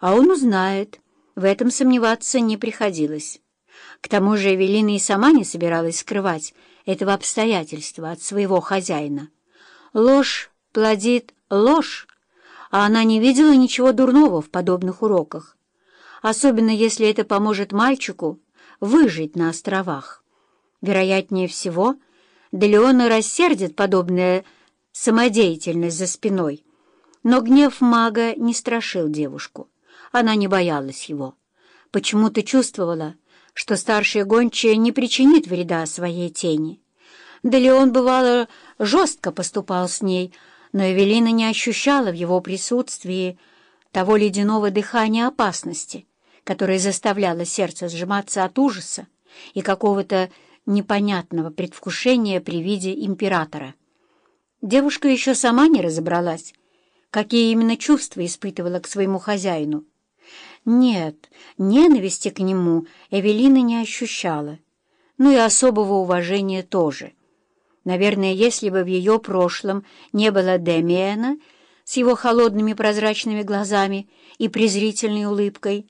А он узнает, в этом сомневаться не приходилось. К тому же Эвелина и сама не собиралась скрывать этого обстоятельства от своего хозяина. Ложь плодит ложь, а она не видела ничего дурного в подобных уроках, особенно если это поможет мальчику выжить на островах. Вероятнее всего, Делеона рассердит подобная самодеятельность за спиной, но гнев мага не страшил девушку. Она не боялась его. Почему-то чувствовала, что старшая гончая не причинит вреда своей тени. Да Леон, бывало, жестко поступал с ней, но Эвелина не ощущала в его присутствии того ледяного дыхания опасности, которое заставляло сердце сжиматься от ужаса и какого-то непонятного предвкушения при виде императора. Девушка еще сама не разобралась, какие именно чувства испытывала к своему хозяину. Нет, ненависти к нему Эвелина не ощущала, ну и особого уважения тоже. Наверное, если бы в ее прошлом не было Демиэна с его холодными прозрачными глазами и презрительной улыбкой,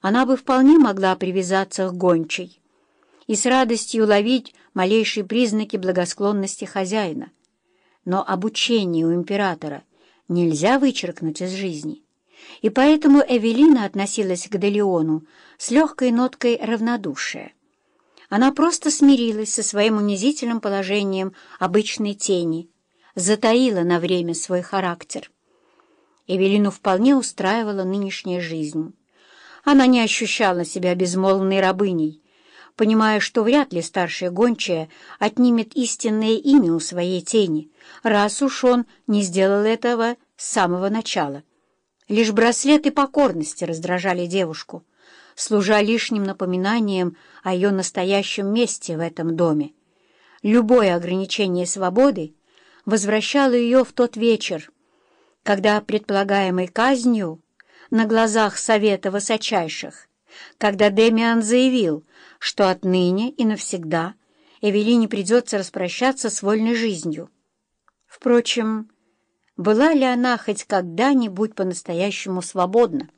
она бы вполне могла привязаться к гончей и с радостью ловить малейшие признаки благосклонности хозяина. Но обучение у императора нельзя вычеркнуть из жизни, и поэтому Эвелина относилась к Делеону с легкой ноткой равнодушия. Она просто смирилась со своим унизительным положением обычной тени, затаила на время свой характер. Эвелину вполне устраивала нынешняя жизнь. Она не ощущала себя безмолвной рабыней, понимая, что вряд ли старшая гончая отнимет истинное имя у своей тени, раз уж он не сделал этого с самого начала. Лишь браслеты покорности раздражали девушку, служа лишним напоминанием о ее настоящем месте в этом доме. Любое ограничение свободы возвращало ее в тот вечер, когда предполагаемой казнью на глазах Совета Высочайших, когда Демиан заявил, что отныне и навсегда Эвелине придется распрощаться с вольной жизнью. Впрочем, была ли она хоть когда-нибудь по-настоящему свободна?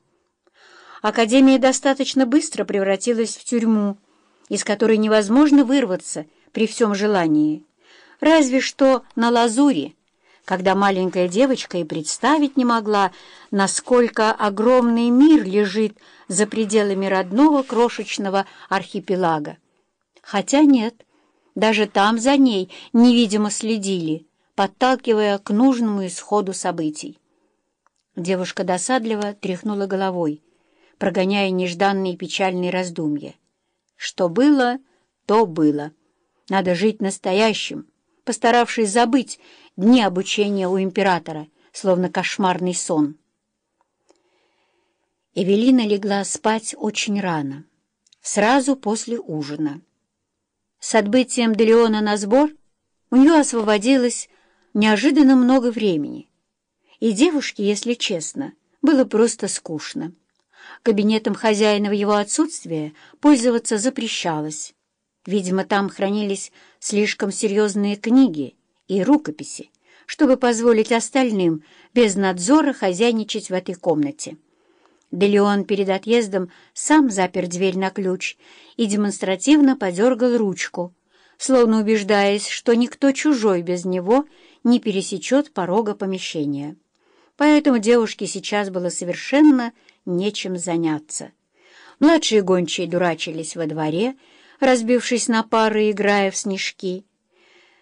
Академия достаточно быстро превратилась в тюрьму, из которой невозможно вырваться при всем желании. Разве что на лазуре, когда маленькая девочка и представить не могла, насколько огромный мир лежит за пределами родного крошечного архипелага. Хотя нет, даже там за ней невидимо следили, подталкивая к нужному исходу событий. Девушка досадливо тряхнула головой, прогоняя нежданные печальные раздумья. Что было, то было. Надо жить настоящим, постаравшись забыть дни обучения у императора, словно кошмарный сон. Эвелина легла спать очень рано, сразу после ужина. С отбытием Делеона на сбор у нее освободилось неожиданно много времени, и девушке, если честно, было просто скучно. Кабинетом хозяина в его отсутствие пользоваться запрещалось. Видимо, там хранились слишком серьезные книги и рукописи, чтобы позволить остальным без надзора хозяйничать в этой комнате. Делеон перед отъездом сам запер дверь на ключ и демонстративно подергал ручку, словно убеждаясь, что никто чужой без него не пересечет порога помещения. Поэтому девушке сейчас было совершенно нечем заняться. Младшие гончие дурачились во дворе, разбившись на пары, играя в снежки.